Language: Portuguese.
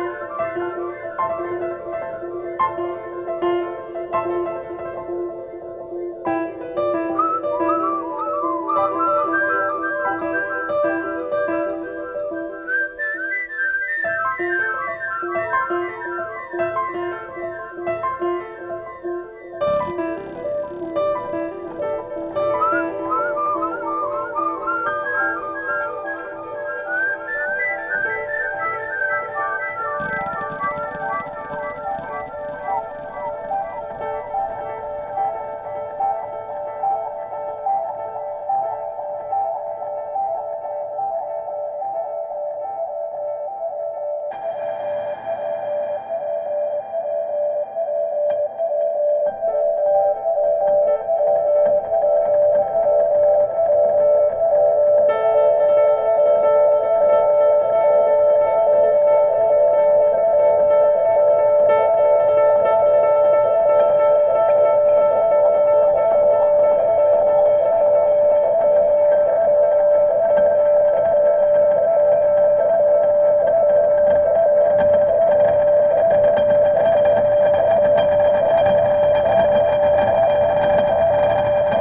Música